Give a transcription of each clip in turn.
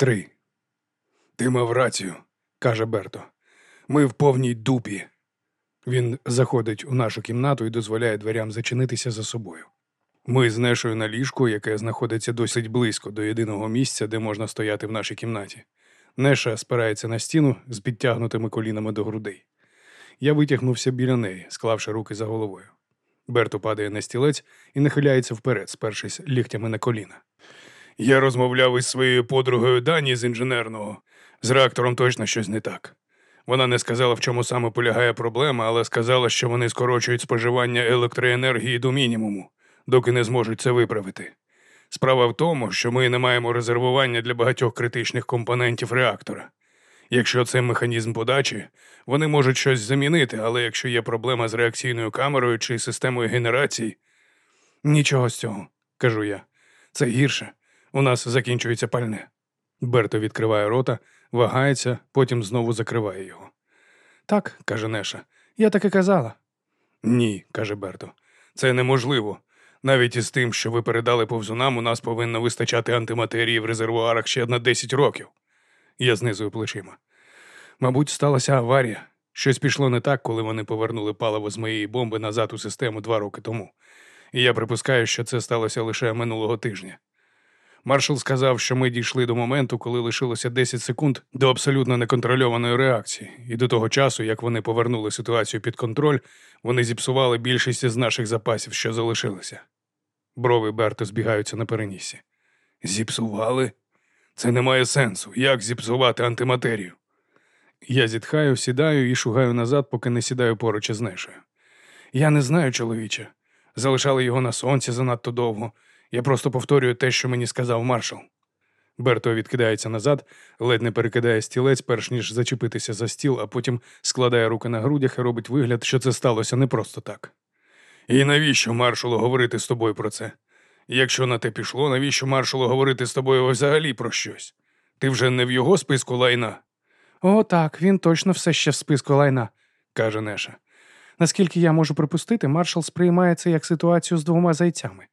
Три. Ти мав рацію, каже Берто. Ми в повній дупі. Він заходить у нашу кімнату і дозволяє дверям зачинитися за собою. Ми з Нешою на ліжку, яке знаходиться досить близько до єдиного місця, де можна стояти в нашій кімнаті. Неша спирається на стіну з підтягнутими колінами до грудей. Я витягнувся біля неї, склавши руки за головою. Берто падає на стілець і нахиляється вперед, спершись ліктями на коліна. Я розмовляв із своєю подругою Дані з інженерного. З реактором точно щось не так. Вона не сказала, в чому саме полягає проблема, але сказала, що вони скорочують споживання електроенергії до мінімуму, доки не зможуть це виправити. Справа в тому, що ми не маємо резервування для багатьох критичних компонентів реактора. Якщо це механізм подачі, вони можуть щось замінити, але якщо є проблема з реакційною камерою чи системою генерації, нічого з цього, кажу я. Це гірше. У нас закінчується пальне. Берто відкриває рота, вагається, потім знову закриває його. Так, каже Неша, я так і казала. Ні, каже Берто, це неможливо. Навіть із тим, що ви передали повзунам, у нас повинно вистачати антиматерії в резервуарах ще на 10 років. Я знизую плечима. Мабуть, сталася аварія. Щось пішло не так, коли вони повернули паливо з моєї бомби назад у систему два роки тому. І я припускаю, що це сталося лише минулого тижня. Маршал сказав, що ми дійшли до моменту, коли лишилося 10 секунд до абсолютно неконтрольованої реакції, і до того часу, як вони повернули ситуацію під контроль, вони зіпсували більшість із наших запасів, що залишилися. Брови Берта збігаються на перенісі. Зіпсували? Це не має сенсу. Як зіпсувати антиматерію? Я зітхаю, сідаю і шугаю назад, поки не сідаю поруч із Нешею. Я не знаю, чоловіче. Залишали його на сонці занадто довго. Я просто повторюю те, що мені сказав маршал. Берто відкидається назад, ледь не перекидає стілець, перш ніж зачепитися за стіл, а потім складає руки на грудях і робить вигляд, що це сталося не просто так. І навіщо маршалу говорити з тобою про це? Якщо на те пішло, навіщо маршалу говорити з тобою взагалі про щось? Ти вже не в його списку лайна? О, так, він точно все ще в списку лайна, каже Неша. Наскільки я можу припустити, маршал сприймає це як ситуацію з двома зайцями.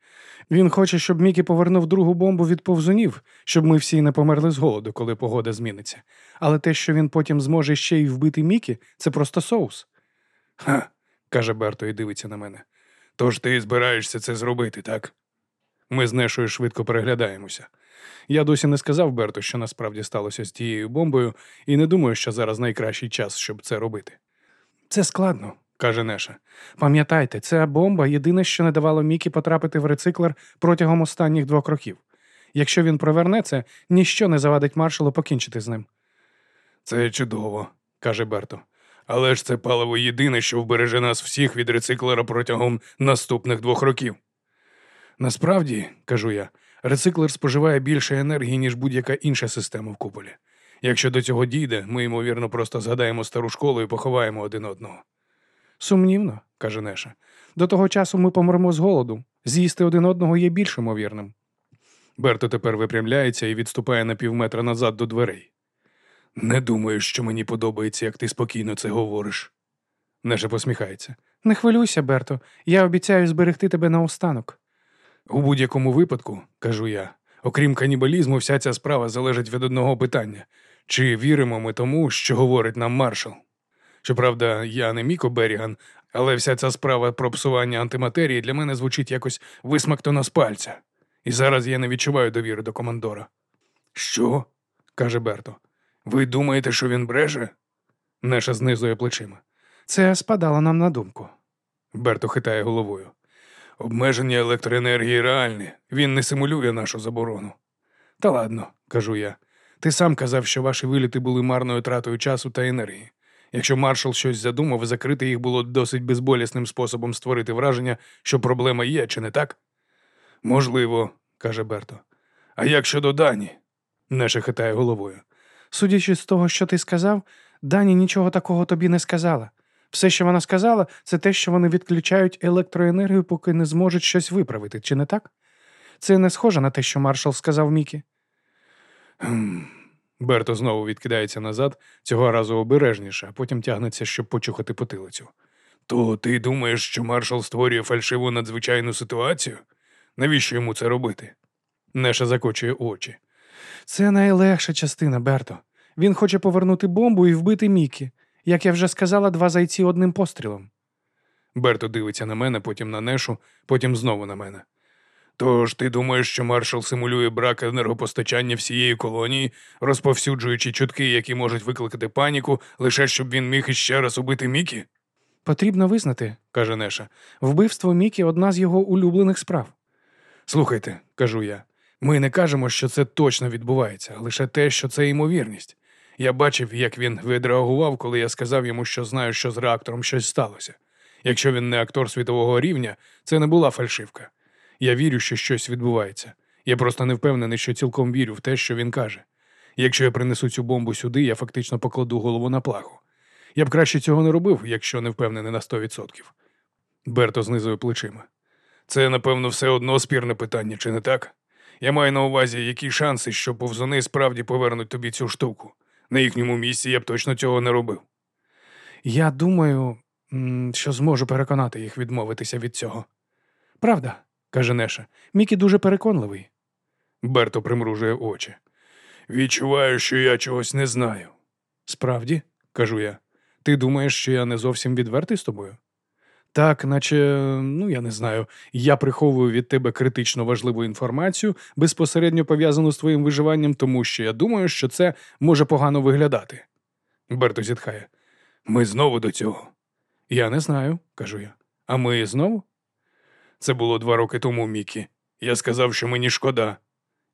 Він хоче, щоб Мікі повернув другу бомбу від повзунів, щоб ми всі не померли з голоду, коли погода зміниться. Але те, що він потім зможе ще й вбити Мікі, це просто соус. Ха, каже Берто і дивиться на мене. Тож ти збираєшся це зробити, так? Ми з Нешою швидко переглядаємося. Я досі не сказав Берту, що насправді сталося з тією бомбою, і не думаю, що зараз найкращий час, щоб це робити. Це складно, каже Неша. Пам'ятайте, ця бомба єдине, що не давало Мікі потрапити в рециклер протягом останніх двох років. Якщо він проверне це, ніщо не завадить маршалу покінчити з ним. Це чудово, каже Берто. Але ж це паливо єдине, що вбереже нас всіх від рециклера протягом наступних двох років. Насправді, кажу я, рециклер споживає більше енергії, ніж будь-яка інша система в куполі. Якщо до цього дійде, ми, ймовірно, просто згадаємо стару школу і поховаємо один одного. Сумнівно, каже Неша. До того часу ми помремо з голоду. З'їсти один одного є більш ймовірним. Берто тепер випрямляється і відступає на півметра назад до дверей. Не думаю, що мені подобається, як ти спокійно це говориш. Неша посміхається. Не хвилюйся, Берто, я обіцяю зберегти тебе наостанок. У будь-якому випадку, кажу я, окрім канібалізму, вся ця справа залежить від одного питання чи віримо ми тому, що говорить нам маршал? Щоправда, я не Міко Беріган, але вся ця справа про псування антиматерії для мене звучить якось висмактано з пальця. І зараз я не відчуваю довіри до командора. Що? каже Берто. Ви думаєте, що він бреше? Неша знизує плечима. Це спадало нам на думку. Берто хитає головою. Обмеження електроенергії реальне. Він не симулює нашу заборону. Та ладно, кажу я. Ти сам казав, що ваші виліти були марною тратою часу та енергії. Якщо маршал щось задумав, закрити їх було досить безболісним способом створити враження, що проблема є, чи не так? Можливо, каже Берто. А як щодо Дані? Неша хитає головою. Судячи з того, що ти сказав, Дані нічого такого тобі не сказала. Все, що вона сказала, це те, що вони відключають електроенергію, поки не зможуть щось виправити, чи не так? Це не схоже на те, що маршал сказав Мікі. Берто знову відкидається назад, цього разу обережніше, а потім тягнеться, щоб почухати потилицю. То ти думаєш, що маршал створює фальшиву надзвичайну ситуацію? Навіщо йому це робити? Неша закочує очі. Це найлегша частина, Берто. Він хоче повернути бомбу і вбити Мікі. Як я вже сказала, два зайці одним пострілом. Берто дивиться на мене, потім на Нешу, потім знову на мене. Тож ти думаєш, що маршал симулює брак енергопостачання всієї колонії, розповсюджуючи чутки, які можуть викликати паніку, лише щоб він міг іще раз убити Мікі? Потрібно визнати, каже Неша. вбивство Мікі одна з його улюблених справ. Слухайте, кажу я, ми не кажемо, що це точно відбувається, лише те, що це ймовірність. Я бачив, як він відреагував, коли я сказав йому, що знаю, що з реактором щось сталося. Якщо він не актор світового рівня, це не була фальшивка. Я вірю, що щось відбувається. Я просто не впевнений, що цілком вірю в те, що він каже. Якщо я принесу цю бомбу сюди, я фактично покладу голову на плаху. Я б краще цього не робив, якщо не впевнений на 100%. Берто знизує плечима. Це, напевно, все одно спірне питання, чи не так? Я маю на увазі, які шанси, що повзуни справді повернуть тобі цю штуку. На їхньому місці я б точно цього не робив. Я думаю, що зможу переконати їх відмовитися від цього. Правда, каже Неша, Мікі дуже переконливий. Берто примружує очі. Відчуваю, що я чогось не знаю. Справді, кажу я. ти думаєш, що я не зовсім відвертий з тобою? Так, наче, ну я не знаю, я приховую від тебе критично важливу інформацію, безпосередньо пов'язану з твоїм виживанням, тому що я думаю, що це може погано виглядати. Берто зітхає. Ми знову до цього. Я не знаю, кажу я. А ми знову? Це було два роки тому, Мікі. Я сказав, що мені шкода.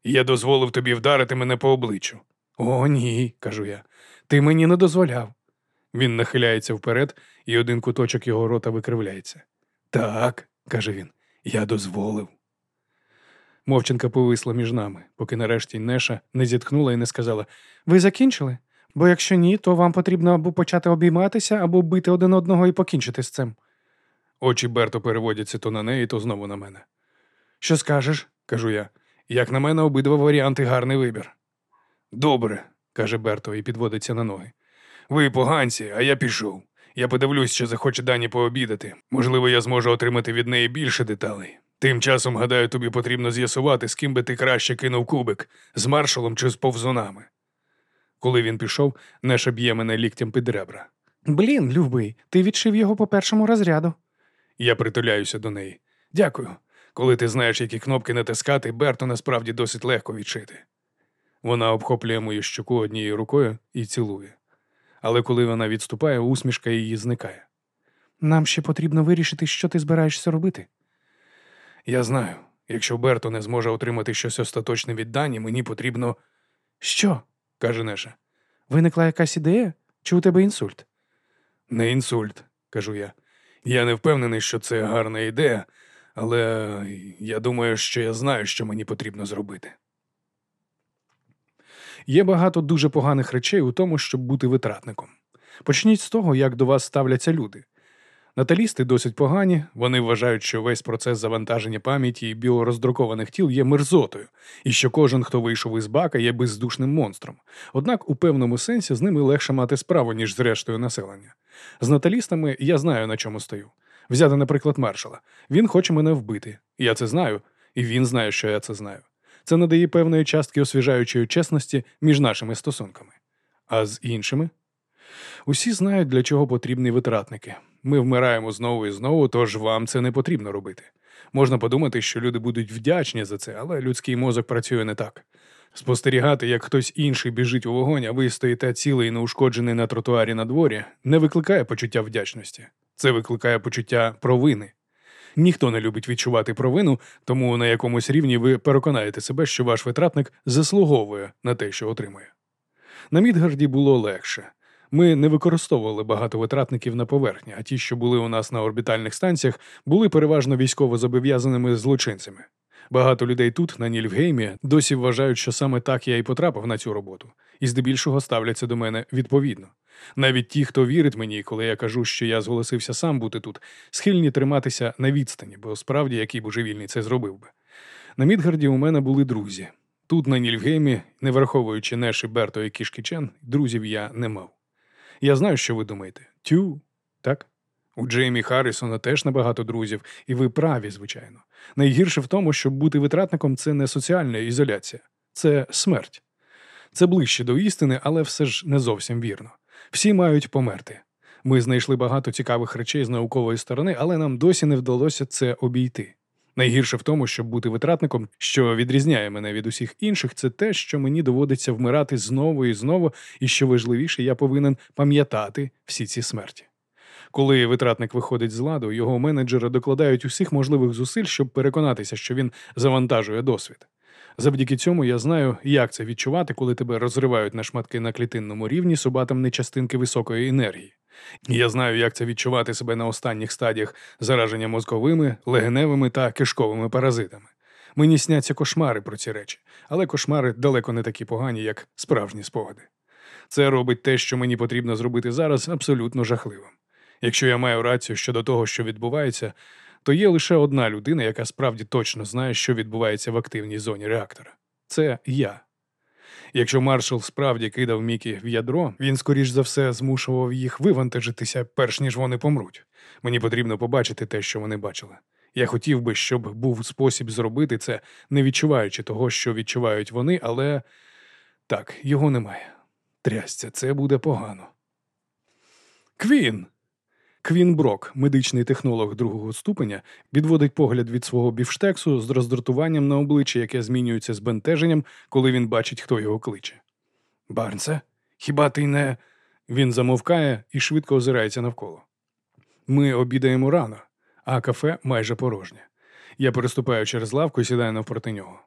Я дозволив тобі вдарити мене по обличчю. О, ні, кажу я. Ти мені не дозволяв. Він нахиляється вперед, і один куточок його рота викривляється. Так, каже він, я дозволив. Мовчинка повисла між нами, поки нарешті Неша не зітхнула і не сказала Ви закінчили? Бо якщо ні, то вам потрібно або почати обійматися, або бити один одного і покінчити з цим. Очі Берто переводяться то на неї, то знову на мене. Що скажеш? кажу я. Як на мене, обидва варіанти гарний вибір. Добре, каже Берто і підводиться на ноги. Ви поганці, а я пішов. Я подивлюсь, що захоче Дані пообідати. Можливо, я зможу отримати від неї більше деталей. Тим часом, гадаю, тобі потрібно з'ясувати, з ким би ти краще кинув кубик з маршалом чи з повзунами. Коли він пішов, Неша б'є мене ліктям під ребра. Блін, любий, ти відшив його по першому розряду. Я притуляюся до неї. Дякую. Коли ти знаєш, які кнопки натискати, Берто насправді досить легко відшити. Вона обхоплює мою щоку однією рукою і цілує. Але коли вона відступає, усмішка її зникає. Нам ще потрібно вирішити, що ти збираєшся робити. Я знаю, якщо Берто не зможе отримати щось остаточне від Дані, мені потрібно. Що? каже Неша. Виникла якась ідея? Чи у тебе інсульт? Не інсульт, кажу я. Я не впевнений, що це гарна ідея, але я думаю, що я знаю, що мені потрібно зробити. Є багато дуже поганих речей у тому, щоб бути витратником. Почніть з того, як до вас ставляться люди. Наталісти досить погані, вони вважають, що весь процес завантаження пам'яті і біороздрукованих тіл є мерзотою, і що кожен, хто вийшов із бака, є бездушним монстром. Однак у певному сенсі з ними легше мати справу, ніж з рештою населення. З наталістами я знаю, на чому стою. Взяти, наприклад, маршала. Він хоче мене вбити. Я це знаю, і він знає, що я це знаю. Це надає певної частки освіжаючої чесності між нашими стосунками. А з іншими? Усі знають, для чого потрібні витратники. Ми вмираємо знову і знову, тож вам це не потрібно робити. Можна подумати, що люди будуть вдячні за це, але людський мозок працює не так. Спостерігати, як хтось інший біжить у вогонь, а ви стоїте цілий і неушкоджений на тротуарі на дворі, не викликає почуття вдячності. Це викликає почуття провини. Ніхто не любить відчувати провину, тому на якомусь рівні ви переконаєте себе, що ваш витратник заслуговує на те, що отримує. На Мідгарді було легше. Ми не використовували багато витратників на поверхні, а ті, що були у нас на орбітальних станціях, були переважно військово зобов'язаними злочинцями. Багато людей тут, на Нільфгеймі, досі вважають, що саме так я і потрапив на цю роботу, і здебільшого ставляться до мене відповідно. Навіть ті, хто вірить мені, коли я кажу, що я зголосився сам бути тут, схильні триматися на відстані, бо справді який божевільний це зробив би. На Мідгарді у мене були друзі. Тут, на Нільфгеймі, не враховуючи Неші, Берто і Кішки Чен, друзів я не мав. Я знаю, що ви думаєте. Тю, так? У Джеймі Харрісона теж небагато друзів, і ви праві, звичайно. Найгірше в тому, щоб бути витратником це не соціальна ізоляція, це смерть. Це ближче до істини, але все ж не зовсім вірно. Всі мають померти. Ми знайшли багато цікавих речей з наукової сторони, але нам досі не вдалося це обійти. Найгірше в тому, щоб бути витратником, що відрізняє мене від усіх інших, це те, що мені доводиться вмирати знову і знову, і що важливіше, я повинен пам'ятати всі ці смерті. Коли витратник виходить з ладу, його менеджери докладають усіх можливих зусиль, щоб переконатися, що він завантажує досвід. Завдяки цьому я знаю, як це відчувати, коли тебе розривають на шматки на клітинному рівні субатомні частинки високої енергії. Я знаю, як це відчувати себе на останніх стадіях зараження мозковими, легеневими та кишковими паразитами. Мені сняться кошмари про ці речі, але кошмари далеко не такі погані, як справжні спогади. Це робить те, що мені потрібно зробити зараз, абсолютно жахливим. Якщо я маю рацію щодо того, що відбувається, то є лише одна людина, яка справді точно знає, що відбувається в активній зоні реактора. Це я. Якщо маршал справді кидав Мікі в ядро, він, скоріш за все, змушував їх вивантажитися, перш ніж вони помруть. Мені потрібно побачити те, що вони бачили. Я хотів би, щоб був спосіб зробити це, не відчуваючи того, що відчувають вони, але так, його немає. Трясця, це буде погано. Квін. Квін Брок, медичний технолог другого ступеня, відводить погляд від свого бівштексу з роздратуванням на обличчі, яке змінюється збентеженням, коли він бачить, хто його кличе. Барнсе, хіба ти не. Він замовкає і швидко озирається навколо. Ми обідаємо рано, а кафе майже порожнє. Я переступаю через лавку і сідаю навпроти нього.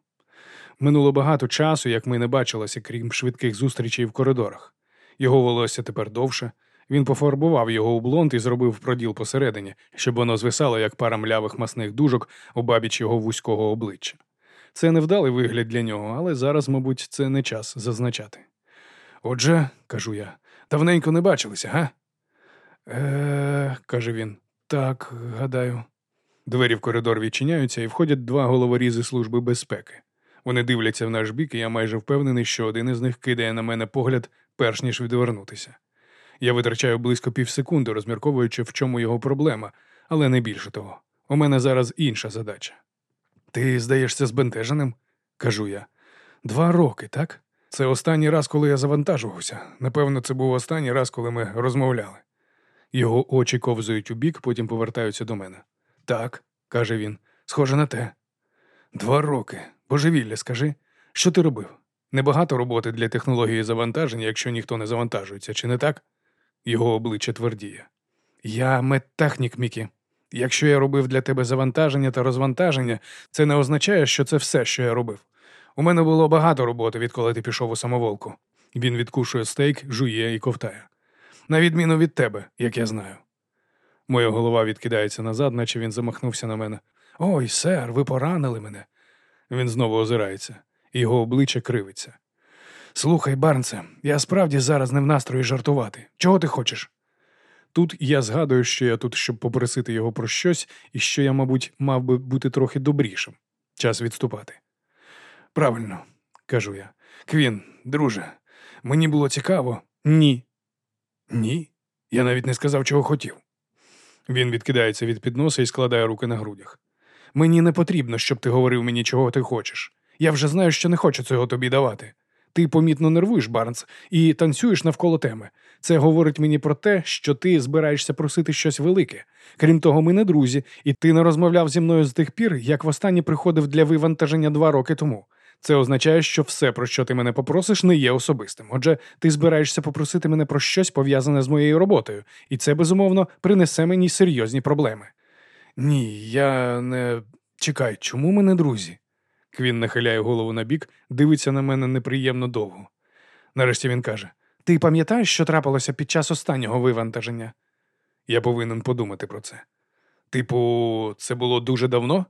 Минуло багато часу, як ми не бачилися, крім швидких зустрічей в коридорах. Його волосся тепер довше. Він пофарбував його у блонд і зробив проділ посередині, щоб воно звисало, як пара млявих масних дужок у бабіч його вузького обличчя. Це невдалий вигляд для нього, але зараз, мабуть, це не час зазначати. Отже, кажу я, давненько не бачилися, га? Е, каже він. Так, гадаю. Двері в коридор відчиняються і входять два головорізи Служби безпеки. Вони дивляться в наш бік, і я майже впевнений, що один із них кидає на мене погляд, перш ніж відвернутися. Я витрачаю близько півсекунди, розмірковуючи, в чому його проблема, але не більше того. У мене зараз інша задача. Ти здаєшся збентеженим? кажу я. Два роки, так? Це останній раз, коли я завантажувався. Напевно, це був останній раз, коли ми розмовляли. Його очі ковзують у бік, потім повертаються до мене. Так, каже він, схоже на те. Два роки. Божевілля, скажи, що ти робив? Небагато роботи для технології завантаження, якщо ніхто не завантажується, чи не так? Його обличчя твердіє. Я медтехнік, Мікі. Якщо я робив для тебе завантаження та розвантаження, це не означає, що це все, що я робив. У мене було багато роботи, відколи ти пішов у самоволку. Він відкушує стейк, жує і ковтає. На відміну від тебе, як я знаю. Моя голова відкидається назад, наче він замахнувся на мене. Ой, сер, ви поранили мене. Він знову озирається, його обличчя кривиться. Слухай, Барнсе, я справді зараз не в настрої жартувати. Чого ти хочеш? Тут я згадую, що я тут, щоб попросити його про щось, і що я, мабуть, мав би бути трохи добрішим. Час відступати. Правильно, кажу я. Квін, друже, мені було цікаво. Ні. Ні. Я навіть не сказав, чого хотів. Він відкидається від підноса і складає руки на грудях. Мені не потрібно, щоб ти говорив мені, чого ти хочеш. Я вже знаю, що не хочу цього тобі давати. Ти помітно нервуєш, Барнс, і танцюєш навколо теми. Це говорить мені про те, що ти збираєшся просити щось велике. Крім того, ми не друзі, і ти не розмовляв зі мною з тих пір, як востаннє приходив для вивантаження два роки тому. Це означає, що все, про що ти мене попросиш, не є особистим. Отже, ти збираєшся попросити мене про щось пов'язане з моєю роботою, і це, безумовно, принесе мені серйозні проблеми. Ні, я не. Чекай, чому ми не друзі? Квін нахиляє голову на бік, дивиться на мене неприємно довго. Нарешті він каже: Ти пам'ятаєш, що трапилося під час останнього вивантаження? Я повинен подумати про це. Типу, це було дуже давно?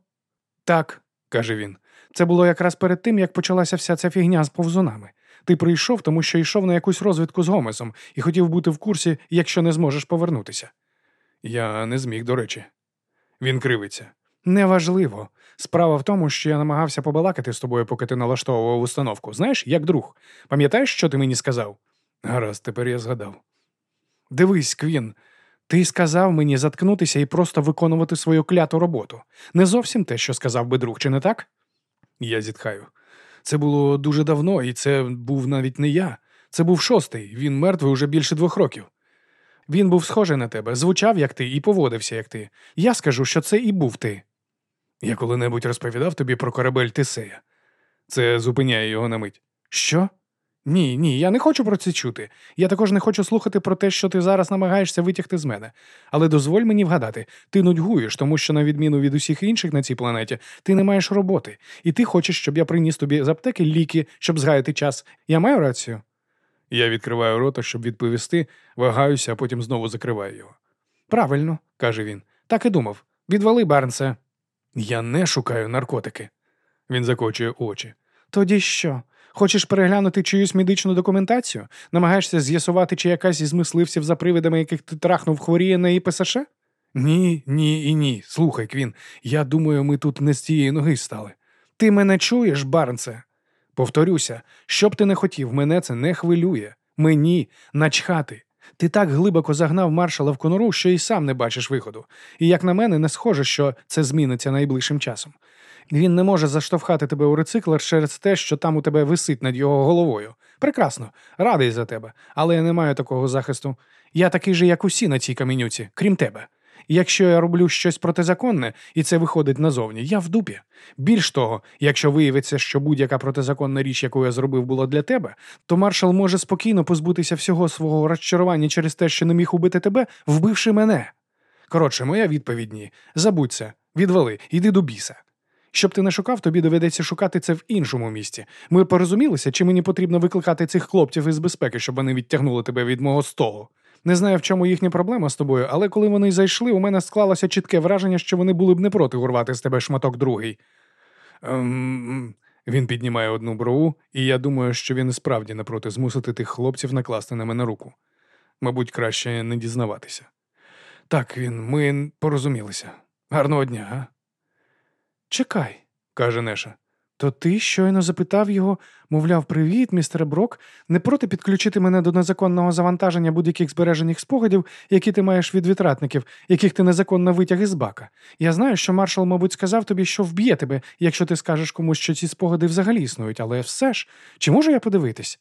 Так, каже він. Це було якраз перед тим, як почалася вся ця фігня з повзунами. Ти прийшов, тому що йшов на якусь розвідку з Гомесом і хотів бути в курсі, якщо не зможеш повернутися. Я не зміг, до речі. Він кривиться. Неважливо. Справа в тому, що я намагався побалакати з тобою, поки ти налаштовував установку. Знаєш, як друг. Пам'ятаєш, що ти мені сказав? Гаразд, тепер я згадав. Дивись, Квін, ти сказав мені заткнутися і просто виконувати свою кляту роботу. Не зовсім те, що сказав би друг, чи не так? Я зітхаю. Це було дуже давно, і це був навіть не я. Це був шостий, він мертвий уже більше двох років. Він був схожий на тебе, звучав як ти і поводився як ти. Я скажу, що це і був ти. Я коли-небудь розповідав тобі про корабель Тесея. Це зупиняє його на мить. Що? Ні, ні, я не хочу про це чути. Я також не хочу слухати про те, що ти зараз намагаєшся витягти з мене. Але дозволь мені вгадати, ти нудьгуєш, тому що, на відміну від усіх інших на цій планеті, ти не маєш роботи, і ти хочеш, щоб я приніс тобі з аптеки ліки, щоб згаяти час. Я маю рацію? Я відкриваю рота, щоб відповісти, вагаюся, а потім знову закриваю його. Правильно, каже він. Так і думав. Відвали, Барнсе. Я не шукаю наркотики. Він закочує очі. Тоді що? Хочеш переглянути чиюсь медичну документацію? Намагаєшся з'ясувати, чи якась із мисливців за привидами, яких ти трахнув, хворіє на ІПСШ? Ні, ні і ні. Слухай, Квін, я думаю, ми тут не з тієї ноги стали. Ти мене чуєш, Барнсе? Повторюся, що б ти не хотів, мене це не хвилює. Мені начхати. Ти так глибоко загнав маршала в конуру, що і сам не бачиш виходу. І як на мене, не схоже, що це зміниться найближчим часом. Він не може заштовхати тебе у рециклер через те, що там у тебе висить над його головою. Прекрасно, радий за тебе, але я не маю такого захисту. Я такий же, як усі на цій камінюці, крім тебе. Якщо я роблю щось протизаконне, і це виходить назовні, я в дупі. Більш того, якщо виявиться, що будь-яка протизаконна річ, яку я зробив, була для тебе, то маршал може спокійно позбутися всього свого розчарування через те, що не міг убити тебе, вбивши мене. Коротше, моя відповідь ні. Забудь це, відвали, йди до біса. Щоб ти не шукав, тобі доведеться шукати це в іншому місці. Ми порозумілися, чи мені потрібно викликати цих хлопців із безпеки, щоб вони відтягнули тебе від мого столу. Не знаю, в чому їхня проблема з тобою, але коли вони зайшли, у мене склалося чітке враження, що вони були б не проти урвати з тебе шматок другий. Ем... Він піднімає одну брову, і я думаю, що він справді не проти змусити тих хлопців накласти на мене руку. Мабуть, краще не дізнаватися. Так, він, ми порозумілися. Гарного дня, а? Чекай, каже Неша. То ти щойно запитав його, мовляв, привіт, містере Брок, не проти підключити мене до незаконного завантаження будь-яких збережених спогадів, які ти маєш від витратників, яких ти незаконно витяг із бака. Я знаю, що маршал, мабуть, сказав тобі, що вб'є тебе, якщо ти скажеш комусь, що ці спогади взагалі існують, але все ж, чи можу я подивитись?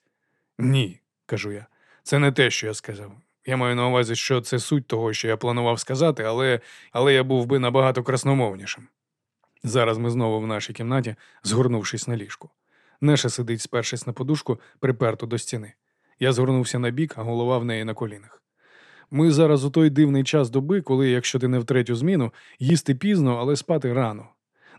Ні, кажу я. Це не те, що я сказав. Я маю на увазі, що це суть того, що я планував сказати, але, але я був би набагато красномовнішим. Зараз ми знову в нашій кімнаті, згорнувшись на ліжку. Неша сидить, спершись на подушку, приперту до стіни. Я згорнувся на бік, а голова в неї на колінах. Ми зараз у той дивний час доби, коли, якщо ти не в третю зміну, їсти пізно, але спати рано.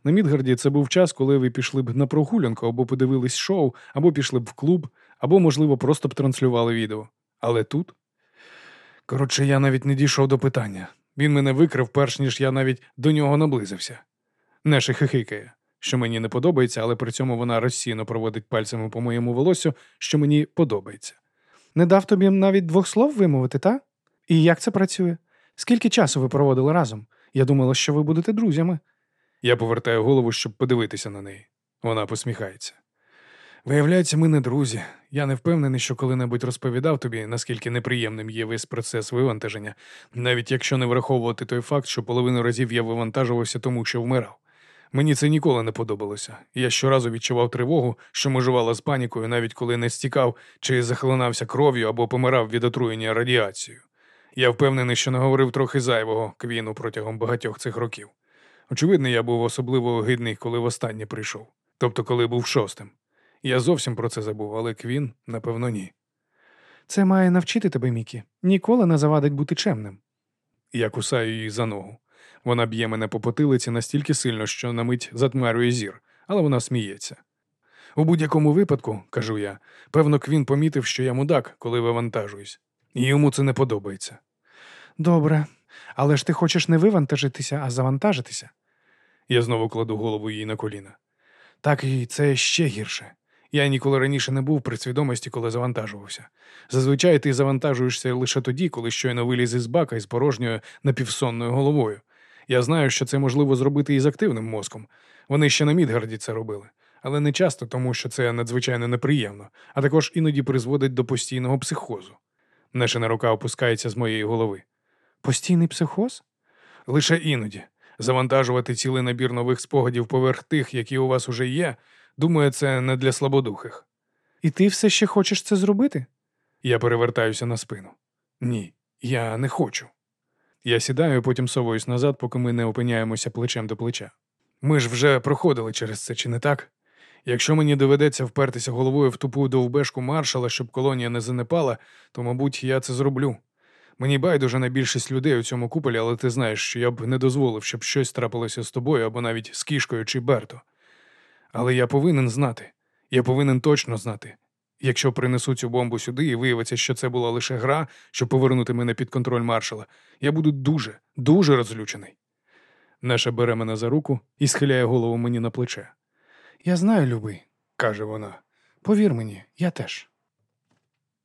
На Мідгарді це був час, коли ви пішли б на прогулянку або подивились шоу, або пішли б в клуб, або, можливо, просто б транслювали відео. Але тут. Коротше, я навіть не дійшов до питання. Він мене викрив, перш ніж я навіть до нього наблизився. Неша хихикає, що мені не подобається, але при цьому вона розсійно проводить пальцями по моєму волосю, що мені подобається. Не дав тобі навіть двох слов вимовити, та? І як це працює? Скільки часу ви проводили разом? Я думала, що ви будете друзями. Я повертаю голову, щоб подивитися на неї. Вона посміхається. Виявляється, ми не друзі. Я не впевнений, що коли-небудь розповідав тобі, наскільки неприємним є весь процес вивантаження, навіть якщо не враховувати той факт, що половину разів я вивантажувався тому, що вмирав. Мені це ніколи не подобалося. Я щоразу відчував тривогу, що межувала з панікою, навіть коли не стікав чи захлинався кров'ю або помирав від отруєння радіацією. Я впевнений, що наговорив трохи зайвого квіну протягом багатьох цих років. Очевидно, я був особливо огидний, коли востаннє прийшов, тобто коли був шостим. Я зовсім про це забув, але Квін, напевно, ні. Це має навчити тебе, Мікі. Ніколи не завадить бути чемним. Я кусаю її за ногу. Вона б'є мене по потилиці настільки сильно, що на мить затмарює зір, але вона сміється. У будь-якому випадку, кажу я, певно, Квін помітив, що я мудак, коли вивантажуюсь, і йому це не подобається. Добре, але ж ти хочеш не вивантажитися, а завантажитися. Я знову кладу голову їй на коліна. Так і це ще гірше. Я ніколи раніше не був при свідомості, коли завантажувався. Зазвичай ти завантажуєшся лише тоді, коли щойно виліз із бака із порожньою напівсонною головою. Я знаю, що це можливо зробити і з активним мозком. Вони ще на Мідгарді це робили, але не часто, тому що це надзвичайно неприємно, а також іноді призводить до постійного психозу. Нешина рука опускається з моєї голови. Постійний психоз? Лише іноді. Завантажувати цілий набір нових спогадів поверх тих, які у вас уже є, Думаю, це не для слабодухих. І ти все ще хочеш це зробити? Я перевертаюся на спину. Ні, я не хочу. Я сідаю, потім совуюсь назад, поки ми не опиняємося плечем до плеча. Ми ж вже проходили через це, чи не так? Якщо мені доведеться впертися головою в тупу довбешку маршала, щоб колонія не занепала, то, мабуть, я це зроблю. Мені байдуже на більшість людей у цьому куполі, але ти знаєш, що я б не дозволив, щоб щось трапилося з тобою або навіть з кішкою чи Берто. Але я повинен знати. Я повинен точно знати. Якщо принесу цю бомбу сюди і виявиться, що це була лише гра, щоб повернути мене під контроль маршала, я буду дуже, дуже розлючений. Наша бере мене за руку і схиляє голову мені на плече. Я знаю, любий, каже вона. повір мені, я теж.